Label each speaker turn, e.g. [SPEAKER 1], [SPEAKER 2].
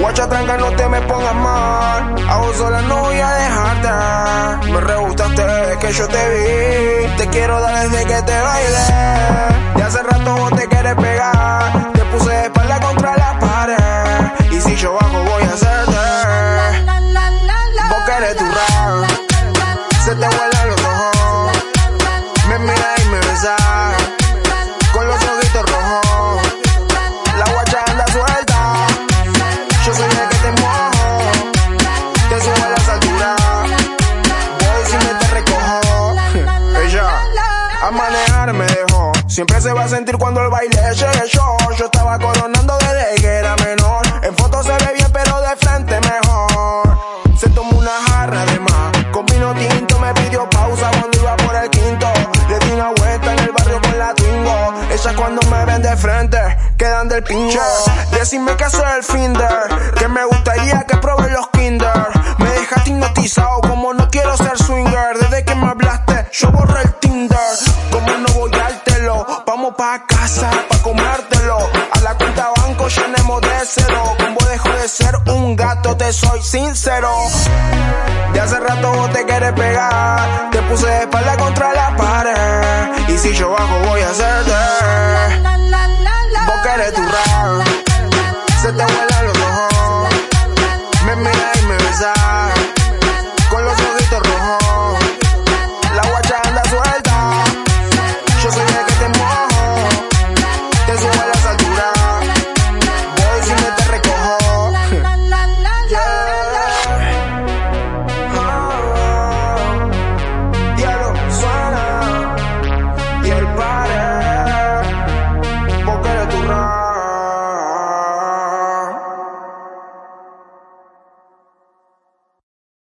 [SPEAKER 1] Guacha tranca, no te me pongas mal. A vos sola no voy a dejarte. Me re gustaste desde que yo te vi. Te quiero dar desde que te bailé. De hace rato vos te quieres pegar. Te puse de espalda contra la pared. Y si yo bajo, voy a hacerte. Vos querés tu rap. Se te vuelan manejar me dejó. Siempre se va a sentir cuando el baile llegue yo. Yo estaba coronando desde que era menor. En fotos se ve bien, pero de frente mejor. Se tomó una jarra de más. Con vino tinto me pidió pausa cuando iba por el quinto. Le di una vuelta en el barrio con la Twingo. Ella cuando me ven de frente, quedan del pinche. Decime que soy el finder. Que me gustaría que pa' casa pa' comértelo. A la cuenta banco llenemos de cero. Como dejo de ser un gato, te soy sincero. De hace rato vos te quieres pegar. Te puse de espalda contra la pared. Y si yo bajo, voy a hacerte.